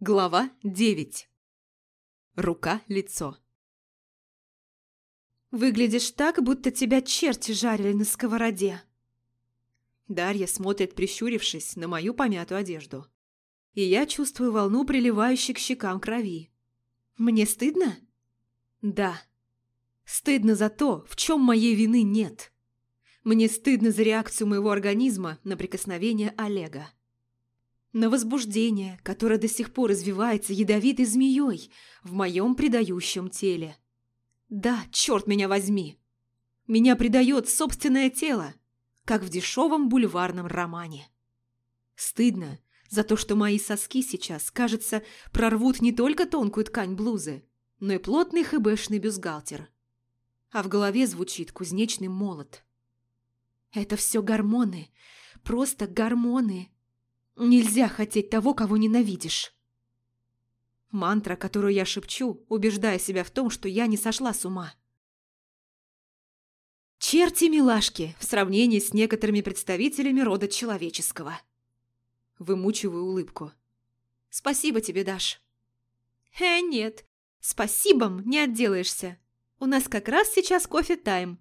Глава 9. Рука-лицо. «Выглядишь так, будто тебя черти жарили на сковороде». Дарья смотрит, прищурившись, на мою помятую одежду. И я чувствую волну, приливающей к щекам крови. «Мне стыдно?» «Да. Стыдно за то, в чем моей вины нет. Мне стыдно за реакцию моего организма на прикосновение Олега на возбуждение, которое до сих пор развивается ядовитой змеей в моем предающем теле. Да, черт меня возьми! Меня предает собственное тело, как в дешевом бульварном романе. Стыдно за то, что мои соски сейчас, кажется, прорвут не только тонкую ткань блузы, но и плотный хэбэшный бюстгальтер. А в голове звучит кузнечный молот. Это все гормоны, просто гормоны. Нельзя хотеть того, кого ненавидишь. Мантра, которую я шепчу, убеждая себя в том, что я не сошла с ума. Черти-милашки в сравнении с некоторыми представителями рода человеческого. Вымучиваю улыбку. Спасибо тебе, Даш. Э, нет, спасибо, не отделаешься. У нас как раз сейчас кофе-тайм.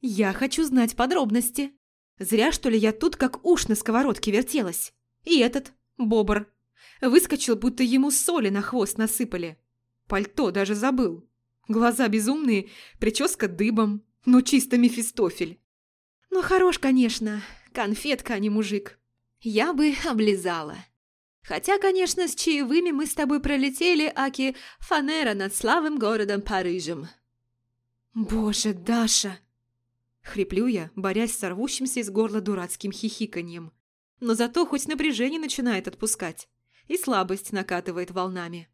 Я хочу знать подробности. Зря, что ли, я тут как уж на сковородке вертелась. И этот, бобр, выскочил, будто ему соли на хвост насыпали. Пальто даже забыл. Глаза безумные, прическа дыбом, ну чисто Мефистофель. Ну хорош, конечно, конфетка, а не мужик. Я бы облизала. Хотя, конечно, с чаевыми мы с тобой пролетели, аки фанера над славым городом Парижем. Боже, Даша! Хриплю я, борясь с сорвущимся из горла дурацким хихиканьем но зато хоть напряжение начинает отпускать, и слабость накатывает волнами.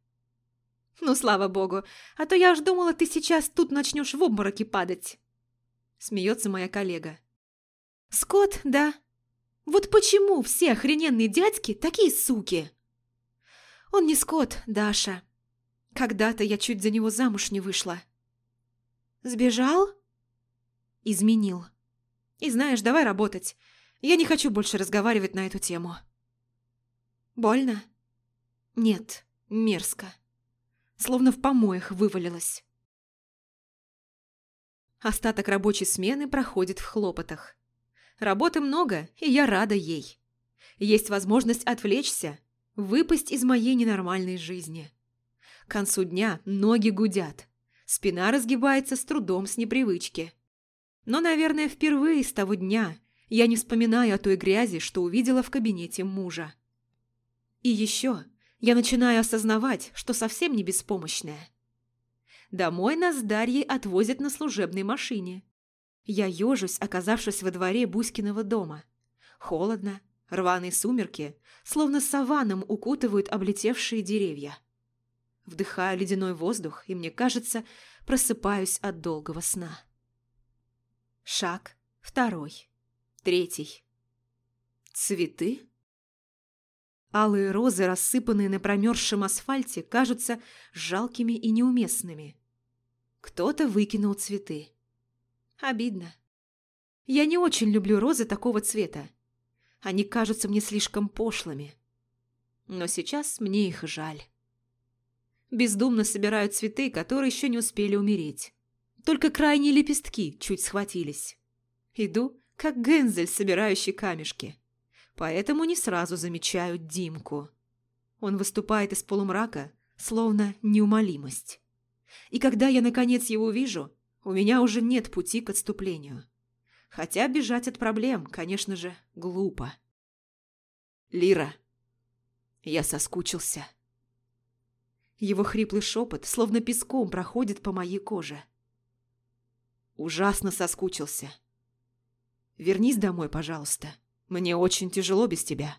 «Ну, слава богу, а то я уж думала, ты сейчас тут начнешь в обмороке падать!» Смеется моя коллега. «Скот, да? Вот почему все охрененные дядьки такие суки?» «Он не скот, Даша. Когда-то я чуть за него замуж не вышла». «Сбежал?» «Изменил. И знаешь, давай работать. Я не хочу больше разговаривать на эту тему. Больно? Нет, мерзко. Словно в помоях вывалилась. Остаток рабочей смены проходит в хлопотах. Работы много, и я рада ей. Есть возможность отвлечься, выпасть из моей ненормальной жизни. К концу дня ноги гудят, спина разгибается с трудом с непривычки. Но, наверное, впервые с того дня я не вспоминаю о той грязи, что увидела в кабинете мужа. И еще я начинаю осознавать, что совсем не беспомощная. Домой нас с Дарьей отвозят на служебной машине. Я ежусь, оказавшись во дворе Буськиного дома. Холодно, рваные сумерки, словно саваном укутывают облетевшие деревья. Вдыхаю ледяной воздух, и мне кажется, просыпаюсь от долгого сна. Шаг второй. Третий. Цветы? Алые розы, рассыпанные на промерзшем асфальте, кажутся жалкими и неуместными. Кто-то выкинул цветы. Обидно. Я не очень люблю розы такого цвета. Они кажутся мне слишком пошлыми. Но сейчас мне их жаль. Бездумно собираю цветы, которые еще не успели умереть. Только крайние лепестки чуть схватились. Иду как Гензель, собирающий камешки. Поэтому не сразу замечаю Димку. Он выступает из полумрака, словно неумолимость. И когда я наконец его вижу, у меня уже нет пути к отступлению. Хотя бежать от проблем, конечно же, глупо. «Лира, я соскучился». Его хриплый шепот словно песком проходит по моей коже. Ужасно соскучился. Вернись домой, пожалуйста. Мне очень тяжело без тебя.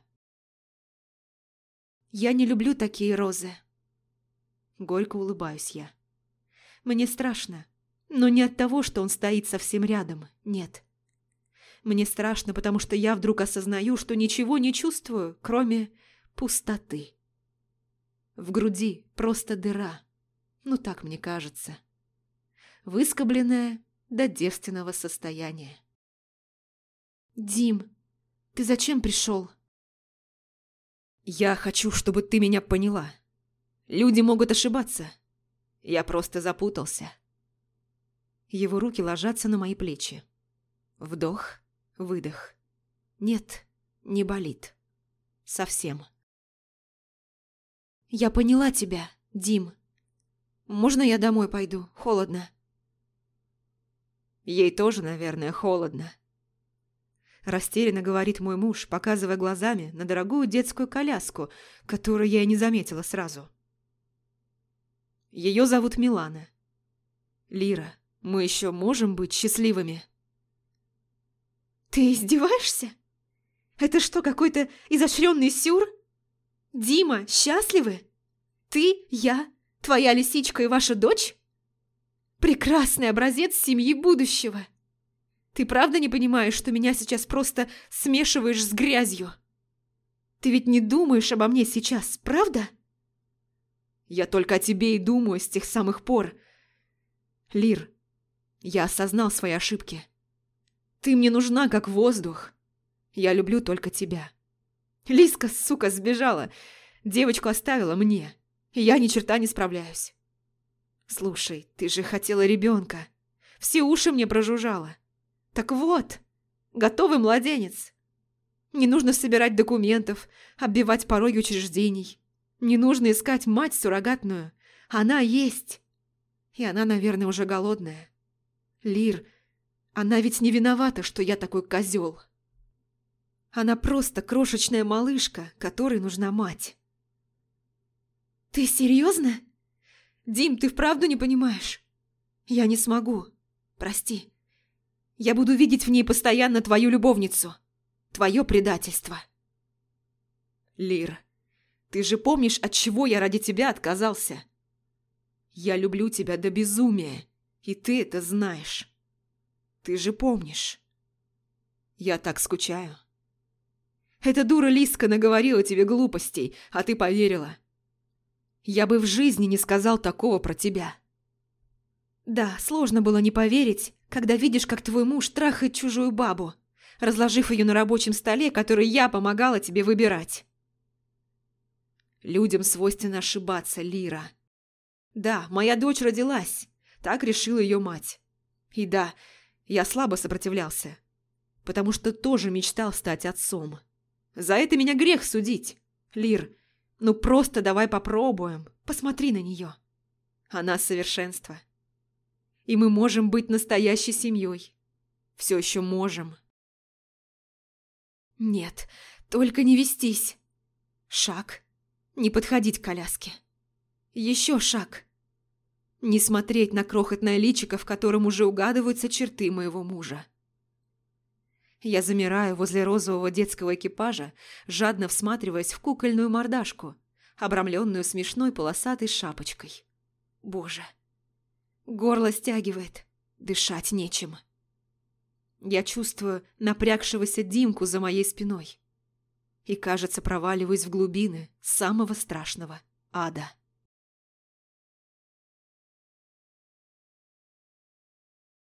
Я не люблю такие розы. Горько улыбаюсь я. Мне страшно, но не от того, что он стоит совсем рядом, нет. Мне страшно, потому что я вдруг осознаю, что ничего не чувствую, кроме пустоты. В груди просто дыра. Ну так мне кажется. Выскобленная до девственного состояния. «Дим, ты зачем пришел?» «Я хочу, чтобы ты меня поняла, Люди могут ошибаться. Я просто запутался. Его руки ложатся на мои плечи. Вдох, выдох. Нет, не болит. Совсем. Я поняла тебя, Дим. Можно я домой пойду? Холодно. Ей тоже, наверное, холодно. Растерянно говорит мой муж, показывая глазами на дорогую детскую коляску, которую я и не заметила сразу. Ее зовут Милана. Лира, мы еще можем быть счастливыми? Ты издеваешься? Это что, какой-то изощренный сюр? Дима, счастливы? Ты, я, твоя лисичка и ваша дочь? Прекрасный образец семьи будущего. Ты правда не понимаешь, что меня сейчас просто смешиваешь с грязью? Ты ведь не думаешь обо мне сейчас, правда? Я только о тебе и думаю с тех самых пор. Лир, я осознал свои ошибки. Ты мне нужна, как воздух. Я люблю только тебя. Лиска, сука, сбежала. Девочку оставила мне. И я ни черта не справляюсь. Слушай, ты же хотела ребенка. Все уши мне прожужжала. Так вот, готовый младенец. Не нужно собирать документов, оббивать пороги учреждений. Не нужно искать мать суррогатную. Она есть. И она, наверное, уже голодная. Лир, она ведь не виновата, что я такой козел. Она просто крошечная малышка, которой нужна мать. Ты серьезно? Дим, ты вправду не понимаешь? Я не смогу. Прости. Я буду видеть в ней постоянно твою любовницу. Твое предательство. Лир, ты же помнишь, от чего я ради тебя отказался? Я люблю тебя до безумия, и ты это знаешь. Ты же помнишь. Я так скучаю. Эта дура Лиска наговорила тебе глупостей, а ты поверила. Я бы в жизни не сказал такого про тебя. Да, сложно было не поверить, когда видишь, как твой муж трахает чужую бабу, разложив ее на рабочем столе, который я помогала тебе выбирать. Людям свойственно ошибаться, Лира. Да, моя дочь родилась, так решила ее мать. И да, я слабо сопротивлялся, потому что тоже мечтал стать отцом. За это меня грех судить. Лир, ну просто давай попробуем. Посмотри на нее. Она совершенство. И мы можем быть настоящей семьей. Все еще можем. Нет, только не вестись. Шаг. Не подходить к коляске. Еще шаг. Не смотреть на крохотное личико, в котором уже угадываются черты моего мужа. Я замираю возле розового детского экипажа, жадно всматриваясь в кукольную мордашку, обрамленную смешной полосатой шапочкой. Боже, горло стягивает, дышать нечем. Я чувствую напрягшегося Димку за моей спиной и, кажется, проваливаюсь в глубины самого страшного ада.